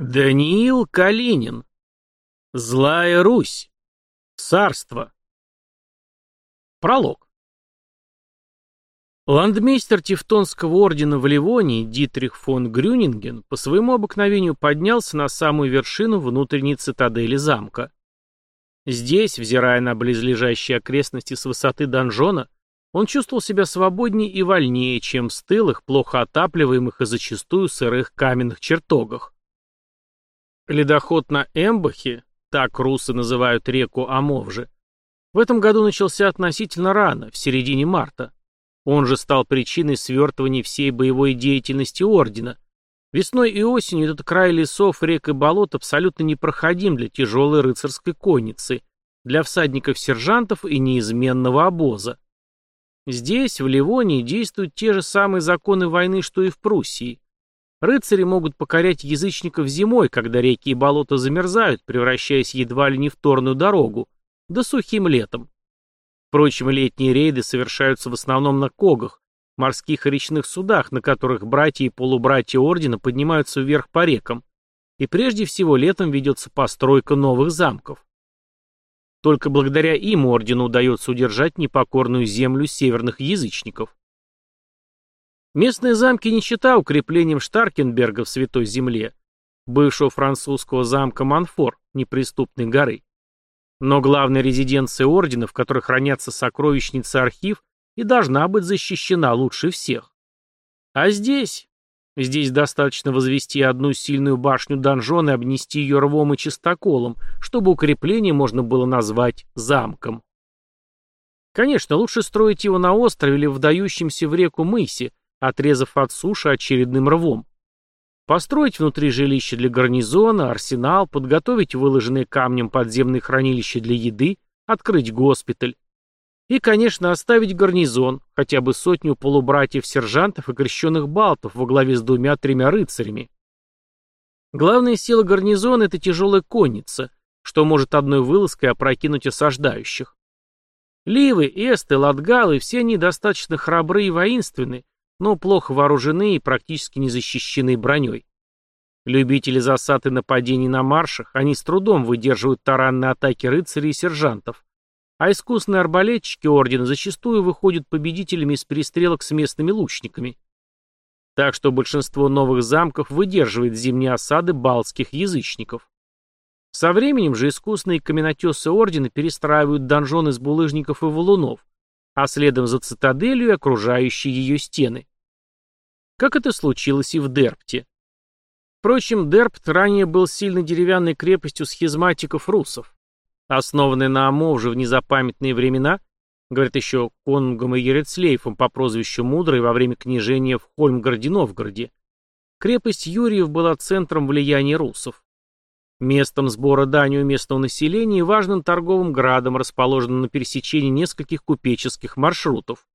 Даниил Калинин. Злая Русь. Царство. Пролог. Ландмейстер Тевтонского ордена в Ливонии Дитрих фон Грюнинген по своему обыкновению поднялся на самую вершину внутренней цитадели замка. Здесь, взирая на близлежащие окрестности с высоты донжона, он чувствовал себя свободнее и вольнее, чем в стылых, плохо отапливаемых и зачастую сырых каменных чертогах. Ледоход на Эмбахе, так русы называют реку Амовжи, в этом году начался относительно рано, в середине марта. Он же стал причиной свертывания всей боевой деятельности Ордена. Весной и осенью этот край лесов, рек и болот абсолютно непроходим для тяжелой рыцарской конницы, для всадников-сержантов и неизменного обоза. Здесь, в Ливонии, действуют те же самые законы войны, что и в Пруссии. Рыцари могут покорять язычников зимой, когда реки и болота замерзают, превращаясь едва ли не в торную дорогу, да сухим летом. Впрочем, летние рейды совершаются в основном на когах, морских и речных судах, на которых братья и полубратья ордена поднимаются вверх по рекам, и прежде всего летом ведется постройка новых замков. Только благодаря им ордену удается удержать непокорную землю северных язычников. Местные замки не считая укреплением Штаркенберга в Святой Земле, бывшего французского замка Манфор, неприступной горы. Но главная резиденция ордена, в которой хранятся сокровищницы архив, и должна быть защищена лучше всех. А здесь? Здесь достаточно возвести одну сильную башню донжона и обнести ее рвом и чистоколом, чтобы укрепление можно было назвать замком. Конечно, лучше строить его на острове или вдающемся в реку мысе, отрезав от суши очередным рвом. Построить внутри жилища для гарнизона, арсенал, подготовить выложенные камнем подземные хранилища для еды, открыть госпиталь. И, конечно, оставить гарнизон, хотя бы сотню полубратьев-сержантов и крещенных балтов во главе с двумя-тремя рыцарями. Главная сила гарнизона – это тяжелая конница, что может одной вылазкой опрокинуть осаждающих. Ливы, эсты, латгалы – все они достаточно храбры и воинственны, но плохо вооружены и практически не защищены броней. Любители засад и нападений на маршах, они с трудом выдерживают таранные атаки рыцарей и сержантов, а искусные арбалетчики ордена зачастую выходят победителями из перестрелок с местными лучниками. Так что большинство новых замков выдерживает зимние осады балтских язычников. Со временем же искусные каменотесы ордена перестраивают донжон из булыжников и валунов, а следом за цитаделью и окружающие ее стены как это случилось и в Дерпте. Впрочем, Дерпт ранее был сильно деревянной крепостью схизматиков-русов. Основанной на Амовже в незапамятные времена, говорят еще Конгом и Ерецлейфом по прозвищу Мудрый во время княжения в Хольмгарде-Новгороде, крепость Юрьев была центром влияния русов. Местом сбора дани у местного населения и важным торговым градом, расположенным на пересечении нескольких купеческих маршрутов.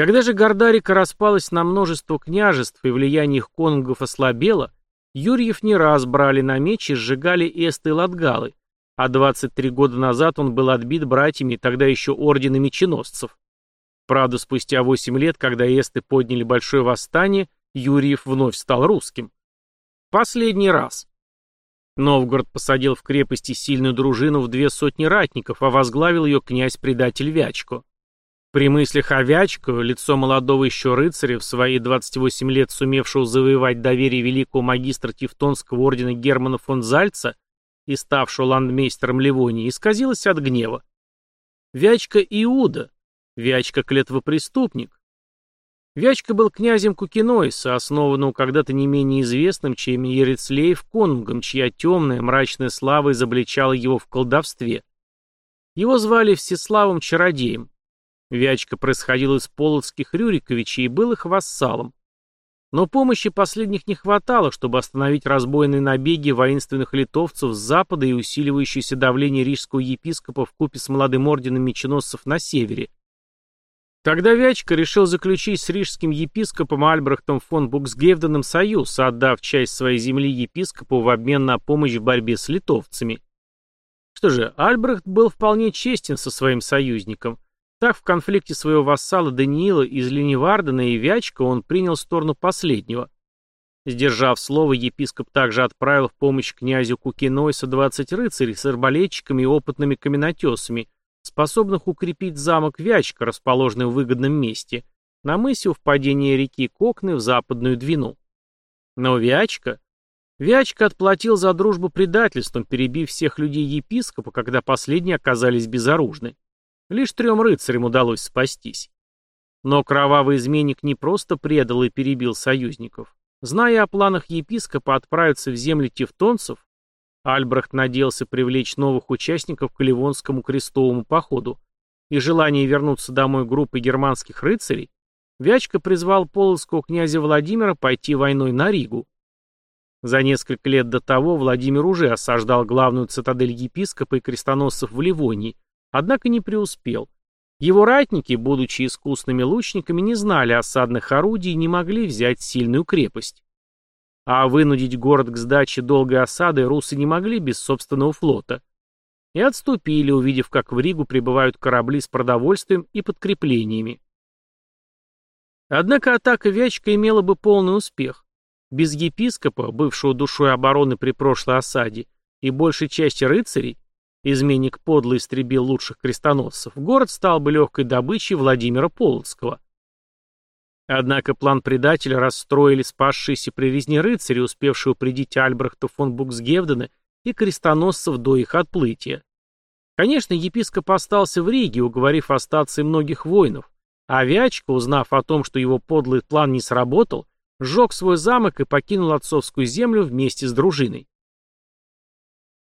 Когда же Гордарика распалась на множество княжеств и влияние их конунгов ослабело, Юрьев не раз брали на меч и сжигали эсты и латгалы, а 23 года назад он был отбит братьями тогда еще ордена меченосцев. Правда, спустя 8 лет, когда эсты подняли большое восстание, Юрьев вновь стал русским. Последний раз. Новгород посадил в крепости сильную дружину в две сотни ратников, а возглавил ее князь-предатель Вячко. При мыслях о Вячко, лицо молодого еще рыцаря, в свои 28 лет сумевшего завоевать доверие великого магистра Тевтонского ордена Германа фон Зальца и ставшего ландмейстером Ливонии, исказилось от гнева. Вячка Иуда, Вячка клетвопреступник. Вячка был князем Кукинойса, основанного когда-то не менее известным, чем Ерецлеев конунгом, чья темная, мрачная слава изобличала его в колдовстве. Его звали Всеславом Чародеем. Вячка происходил из полоцких Рюриковичей и был их вассалом. Но помощи последних не хватало, чтобы остановить разбойные набеги воинственных литовцев с запада и усиливающееся давление рижского епископа в купе с молодым орденом меченосцев на севере. Тогда Вячка решил заключить с рижским епископом Альбрехтом фон Буксгевденом союз, отдав часть своей земли епископу в обмен на помощь в борьбе с литовцами. Что же, Альбрехт был вполне честен со своим союзником – так, в конфликте своего вассала Даниила из Ленивардена и Вячка он принял сторону последнего. Сдержав слово, епископ также отправил в помощь князю Кукинойса 20 рыцарей с арбалетчиками и опытными каменотесами, способных укрепить замок Вячка, расположенный в выгодном месте, на мысе у впадения реки Кокны в западную Двину. Но Вячка... Вячка отплатил за дружбу предательством, перебив всех людей епископа, когда последние оказались безоружны. Лишь трем рыцарям удалось спастись. Но кровавый изменник не просто предал и перебил союзников. Зная о планах епископа отправиться в земли тевтонцев, Альбрехт надеялся привлечь новых участников к Ливонскому крестовому походу, и желание вернуться домой группы германских рыцарей, Вячка призвал полоцкого князя Владимира пойти войной на Ригу. За несколько лет до того Владимир уже осаждал главную цитадель епископа и крестоносцев в Ливонии, однако не преуспел. Его ратники, будучи искусными лучниками, не знали осадных орудий и не могли взять сильную крепость. А вынудить город к сдаче долгой осады русы не могли без собственного флота. И отступили, увидев, как в Ригу прибывают корабли с продовольствием и подкреплениями. Однако атака Вячка имела бы полный успех. Без епископа, бывшего душой обороны при прошлой осаде, и большей части рыцарей, Изменник подло истребил лучших крестоносцев. Город стал бы легкой добычей Владимира Полоцкого. Однако план предателя расстроили спасшиеся при резне рыцари, успевшие упредить Альбрехта фон Буксгевдена и крестоносцев до их отплытия. Конечно, епископ остался в Риге, уговорив остаться и многих воинов, а Вячка, узнав о том, что его подлый план не сработал, сжег свой замок и покинул отцовскую землю вместе с дружиной.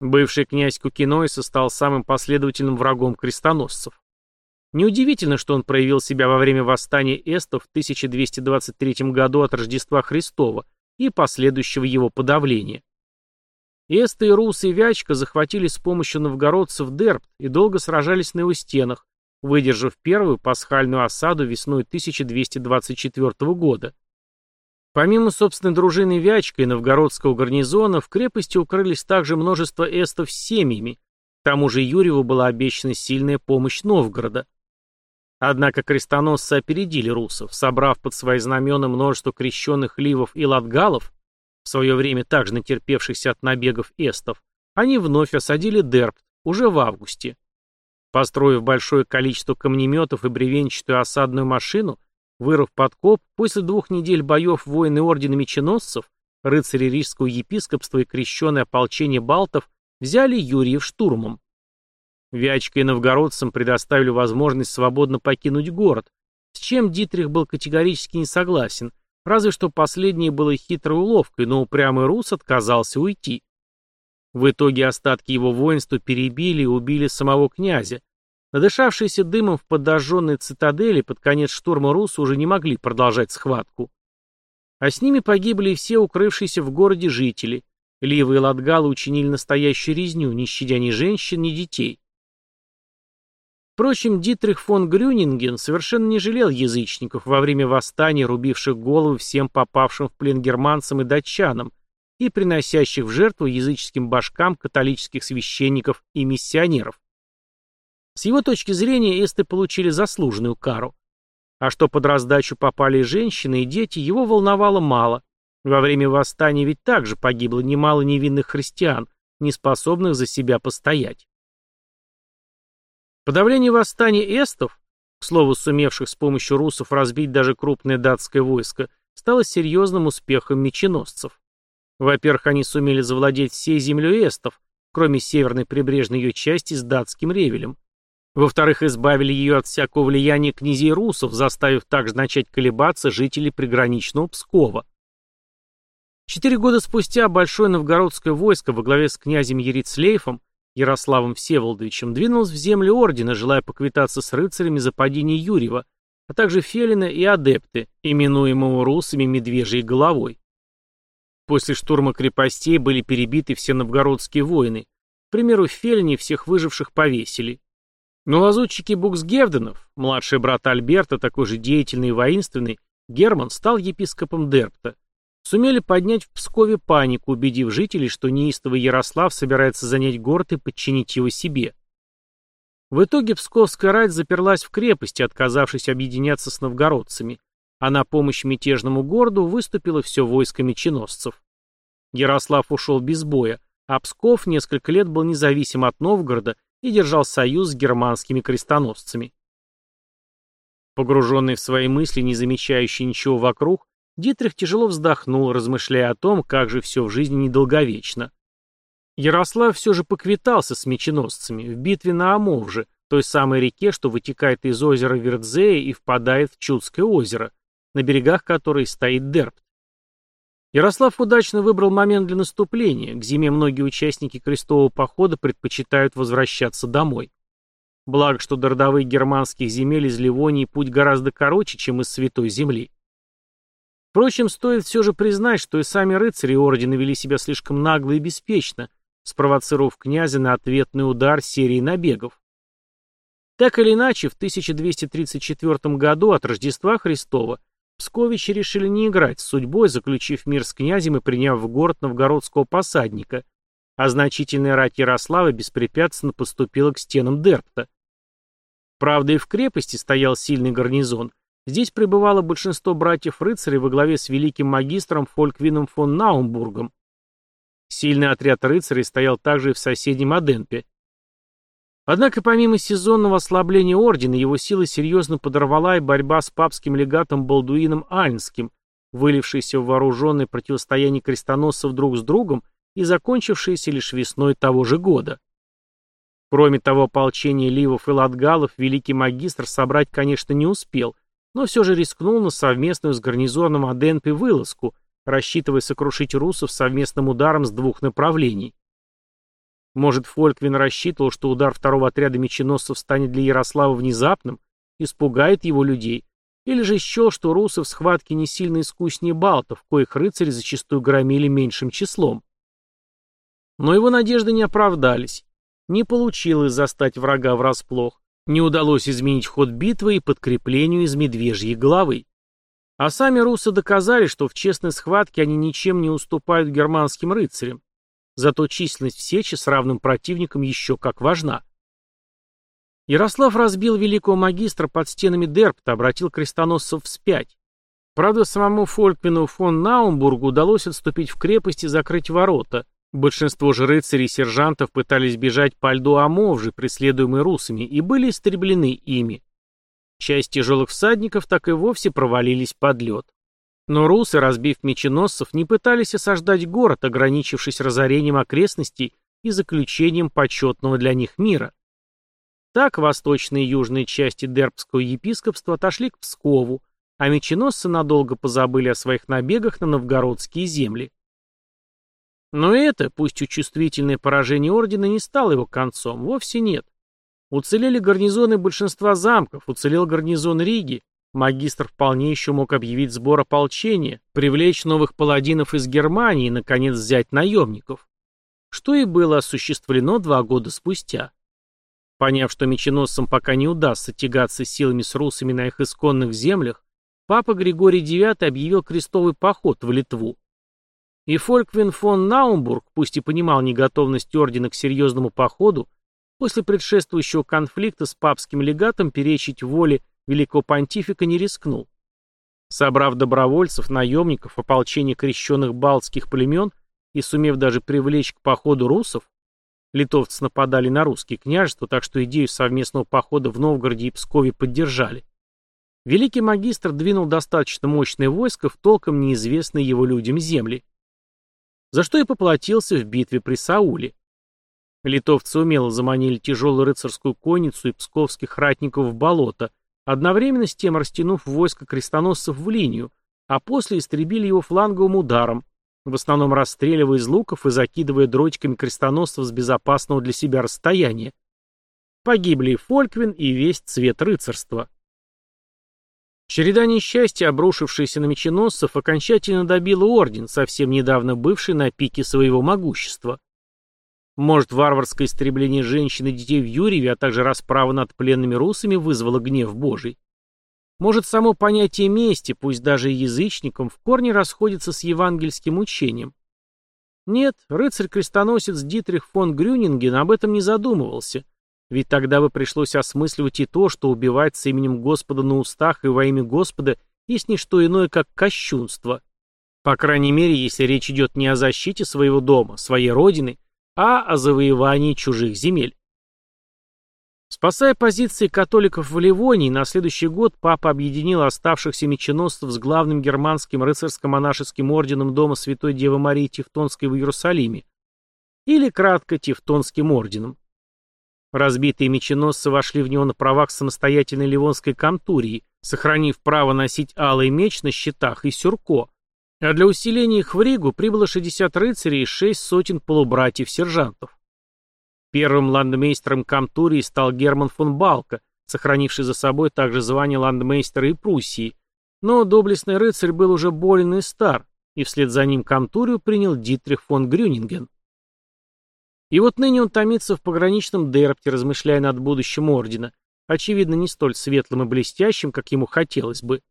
Бывший князь Кукинойса стал самым последовательным врагом крестоносцев. Неудивительно, что он проявил себя во время восстания эстов в 1223 году от Рождества Христова и последующего его подавления. Эсты русы и Вячка захватили с помощью новгородцев Дербт и долго сражались на его стенах, выдержав первую пасхальную осаду весной 1224 года. Помимо собственной дружины Вячка и новгородского гарнизона, в крепости укрылись также множество эстов с семьями. К тому же Юрьеву была обещана сильная помощь Новгорода. Однако крестоносцы опередили русов, собрав под свои знамена множество крещенных ливов и латгалов, в свое время также натерпевшихся от набегов эстов, они вновь осадили Дербт, уже в августе. Построив большое количество камнеметов и бревенчатую осадную машину, Вырыв подкоп, после двух недель боев воины Ордена Меченосцев, рыцари Рижского епископства и крещенное ополчение балтов взяли Юрьев штурмом. Вячка и новгородцам предоставили возможность свободно покинуть город, с чем Дитрих был категорически не согласен, разве что последнее было хитрой уловкой, но упрямый рус отказался уйти. В итоге остатки его воинства перебили и убили самого князя, Надышавшиеся дымом в подожженной цитадели под конец штурма русы уже не могли продолжать схватку. А с ними погибли все укрывшиеся в городе жители. Ливы и латгалы учинили настоящую резню, не щадя ни женщин, ни детей. Впрочем, Дитрих фон Грюнинген совершенно не жалел язычников во время восстания, рубивших головы всем попавшим в плен германцам и датчанам и приносящих в жертву языческим башкам католических священников и миссионеров. С его точки зрения, эсты получили заслуженную кару. А что под раздачу попали женщины и дети, его волновало мало. Во время восстания ведь также погибло немало невинных христиан, не способных за себя постоять. Подавление восстания эстов, к слову, сумевших с помощью русов разбить даже крупное датское войско, стало серьезным успехом меченосцев. Во-первых, они сумели завладеть всей землей эстов, кроме северной прибрежной ее части с датским ревелем. Во-вторых, избавили ее от всякого влияния князей русов, заставив также начать колебаться жителей приграничного Пскова. Четыре года спустя большое новгородское войско во главе с князем Ерицлейфом, Ярославом Всеволодовичем, двинулось в земли ордена, желая поквитаться с рыцарями за падение Юрьева, а также Фелина и адепты, именуемого русами Медвежьей головой. После штурма крепостей были перебиты все новгородские воины. К примеру, в Фельне всех выживших повесили. Но лазутчики Буксгевденов, младший брат Альберта, такой же деятельный и воинственный, Герман стал епископом Дерпта. Сумели поднять в Пскове панику, убедив жителей, что неистовый Ярослав собирается занять город и подчинить его себе. В итоге Псковская рать заперлась в крепости, отказавшись объединяться с новгородцами, а на помощь мятежному городу выступило все войско меченосцев. Ярослав ушел без боя, а Псков несколько лет был независим от Новгорода и держал союз с германскими крестоносцами. Погруженный в свои мысли, не замечающий ничего вокруг, Дитрих тяжело вздохнул, размышляя о том, как же все в жизни недолговечно. Ярослав все же поквитался с меченосцами в битве на Амовже, той самой реке, что вытекает из озера Вердзея и впадает в Чудское озеро, на берегах которой стоит Дерпт. Ярослав удачно выбрал момент для наступления, к зиме многие участники крестового похода предпочитают возвращаться домой. Благо, что до родовых германских земель из Ливонии путь гораздо короче, чем из Святой Земли. Впрочем, стоит все же признать, что и сами рыцари ордена вели себя слишком нагло и беспечно, спровоцировав князя на ответный удар серии набегов. Так или иначе, в 1234 году от Рождества Христова Псковичи решили не играть с судьбой, заключив мир с князем и приняв в город новгородского посадника, а значительная рать Ярослава беспрепятственно поступила к стенам Дерпта. Правда, и в крепости стоял сильный гарнизон. Здесь пребывало большинство братьев-рыцарей во главе с великим магистром Фольквином фон Наумбургом. Сильный отряд рыцарей стоял также и в соседнем Аденпе. Однако помимо сезонного ослабления ордена, его силы серьезно подорвала и борьба с папским легатом Балдуином Альнским, вылившаяся в вооруженное противостояние крестоносцев друг с другом и закончившаяся лишь весной того же года. Кроме того, ополчение ливов и латгалов великий магистр собрать, конечно, не успел, но все же рискнул на совместную с гарнизоном Аденпи вылазку, рассчитывая сокрушить русов совместным ударом с двух направлений. Может, Фольквин рассчитывал, что удар второго отряда меченосцев станет для Ярослава внезапным, испугает его людей, или же счел, что русы в схватке не сильно искуснее балтов, коих рыцари зачастую громили меньшим числом. Но его надежды не оправдались. Не получилось застать врага врасплох, не удалось изменить ход битвы и подкреплению из медвежьей головы. А сами русы доказали, что в честной схватке они ничем не уступают германским рыцарям. Зато численность в сече с равным противником еще как важна. Ярослав разбил великого магистра под стенами Дерпта, обратил крестоносцев вспять. Правда, самому Фольквину фон Наумбургу удалось отступить в крепость и закрыть ворота. Большинство же рыцарей и сержантов пытались бежать по льду Амовжи, преследуемые русами, и были истреблены ими. Часть тяжелых всадников так и вовсе провалились под лед. Но русы, разбив меченосцев, не пытались осаждать город, ограничившись разорением окрестностей и заключением почетного для них мира. Так восточные и южные части Дербского епископства отошли к Пскову, а меченосцы надолго позабыли о своих набегах на новгородские земли. Но это, пусть и чувствительное поражение ордена, не стало его концом, вовсе нет. Уцелели гарнизоны большинства замков, уцелел гарнизон Риги, Магистр вполне еще мог объявить сбор ополчения, привлечь новых паладинов из Германии и, наконец, взять наемников. Что и было осуществлено два года спустя. Поняв, что меченосцам пока не удастся тягаться силами с русами на их исконных землях, папа Григорий IX объявил крестовый поход в Литву. И Фольквин фон Наумбург, пусть и понимал неготовность ордена к серьезному походу, после предшествующего конфликта с папским легатом перечить воле великого понтифика не рискнул. Собрав добровольцев, наемников, ополчение крещенных балтских племен и сумев даже привлечь к походу русов, литовцы нападали на русские княжества, так что идею совместного похода в Новгороде и Пскове поддержали. Великий магистр двинул достаточно мощное войско в толком неизвестные его людям земли. За что и поплатился в битве при Сауле. Литовцы умело заманили тяжелую рыцарскую конницу и псковских ратников в болото, одновременно с тем растянув войско крестоносцев в линию, а после истребили его фланговым ударом, в основном расстреливая из луков и закидывая дротиками крестоносцев с безопасного для себя расстояния. Погибли и Фольквин, и весь цвет рыцарства. Череда несчастья, обрушившаяся на меченосцев, окончательно добила орден, совсем недавно бывший на пике своего могущества. Может, варварское истребление женщин и детей в Юрьеве, а также расправа над пленными русами вызвало гнев Божий? Может, само понятие мести, пусть даже и язычникам, в корне расходится с евангельским учением? Нет, рыцарь-крестоносец Дитрих фон Грюнинген об этом не задумывался, ведь тогда бы пришлось осмысливать и то, что убивать с именем Господа на устах и во имя Господа есть не что иное, как кощунство. По крайней мере, если речь идет не о защите своего дома, своей родины, а о завоевании чужих земель. Спасая позиции католиков в Ливонии, на следующий год папа объединил оставшихся меченосцев с главным германским рыцарско-монашеским орденом Дома Святой Девы Марии Тевтонской в Иерусалиме, или кратко Тевтонским орденом. Разбитые меченосцы вошли в него на правах самостоятельной ливонской камтурии, сохранив право носить алый меч на щитах и сюрко, а для усиления их в Ригу прибыло 60 рыцарей и 6 сотен полубратьев-сержантов. Первым ландмейстером Камтурии стал Герман фон Балка, сохранивший за собой также звание ландмейстера и Пруссии, но доблестный рыцарь был уже болен и стар, и вслед за ним Камтурию принял Дитрих фон Грюнинген. И вот ныне он томится в пограничном Дерпте, размышляя над будущим ордена, очевидно, не столь светлым и блестящим, как ему хотелось бы.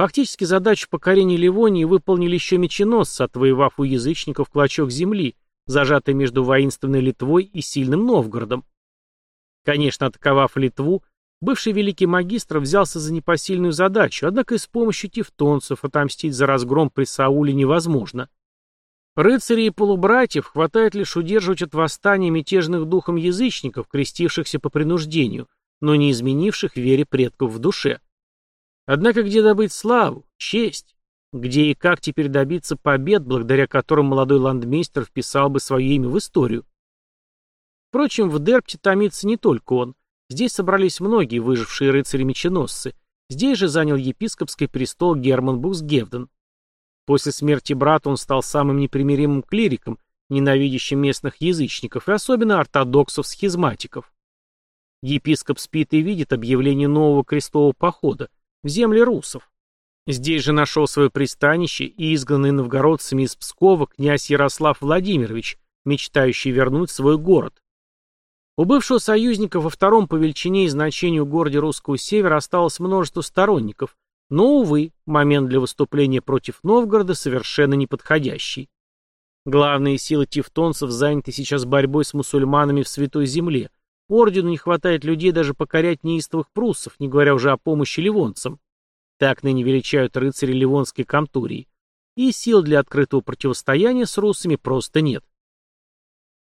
Фактически задачу покорения Ливонии выполнили еще меченосцы, отвоевав у язычников клочок земли, зажатый между воинственной Литвой и сильным Новгородом. Конечно, атаковав Литву, бывший великий магистр взялся за непосильную задачу, однако и с помощью тевтонцев отомстить за разгром при Сауле невозможно. Рыцарей и полубратьев хватает лишь удерживать от восстания мятежных духом язычников, крестившихся по принуждению, но не изменивших вере предков в душе. Однако где добыть славу, честь? Где и как теперь добиться побед, благодаря которым молодой ландмейстер вписал бы свое имя в историю? Впрочем, в Дерпте томится не только он. Здесь собрались многие выжившие рыцари-меченосцы. Здесь же занял епископский престол Герман Бусгевден. После смерти брата он стал самым непримиримым клириком, ненавидящим местных язычников и особенно ортодоксов-схизматиков. Епископ спит и видит объявление нового крестового похода в земли русов. Здесь же нашел свое пристанище и изгнанный новгородцами из Пскова князь Ярослав Владимирович, мечтающий вернуть свой город. У бывшего союзника во втором по величине и значению городе русского севера осталось множество сторонников, но, увы, момент для выступления против Новгорода совершенно неподходящий. Главные силы тевтонцев заняты сейчас борьбой с мусульманами в Святой Земле. Ордену не хватает людей даже покорять неистовых пруссов, не говоря уже о помощи ливонцам. Так ныне величают рыцари Ливонской Камтурии. И сил для открытого противостояния с руссами просто нет.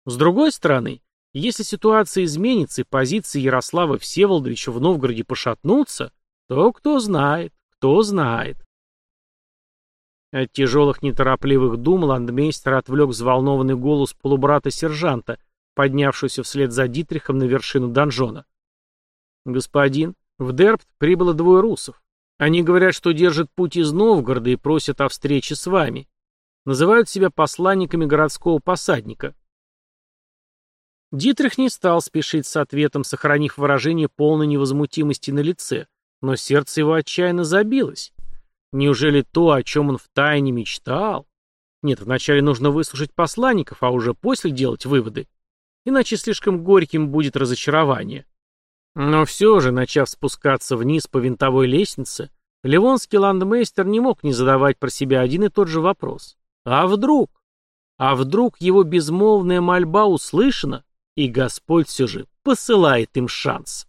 С другой стороны, если ситуация изменится и позиции Ярослава Всеволодовича в Новгороде пошатнутся, то кто знает, кто знает. От тяжелых неторопливых дум ландмейстер отвлек взволнованный голос полубрата-сержанта, поднявшегося вслед за Дитрихом на вершину донжона. «Господин, в Дерпт прибыло двое русов. Они говорят, что держат путь из Новгорода и просят о встрече с вами. Называют себя посланниками городского посадника. Дитрих не стал спешить с ответом, сохранив выражение полной невозмутимости на лице, но сердце его отчаянно забилось. Неужели то, о чем он втайне мечтал? Нет, вначале нужно выслушать посланников, а уже после делать выводы. Иначе слишком горьким будет разочарование. Но все же, начав спускаться вниз по винтовой лестнице, Ливонский ландмейстер не мог не задавать про себя один и тот же вопрос. А вдруг? А вдруг его безмолвная мольба услышана, и Господь все же посылает им шанс?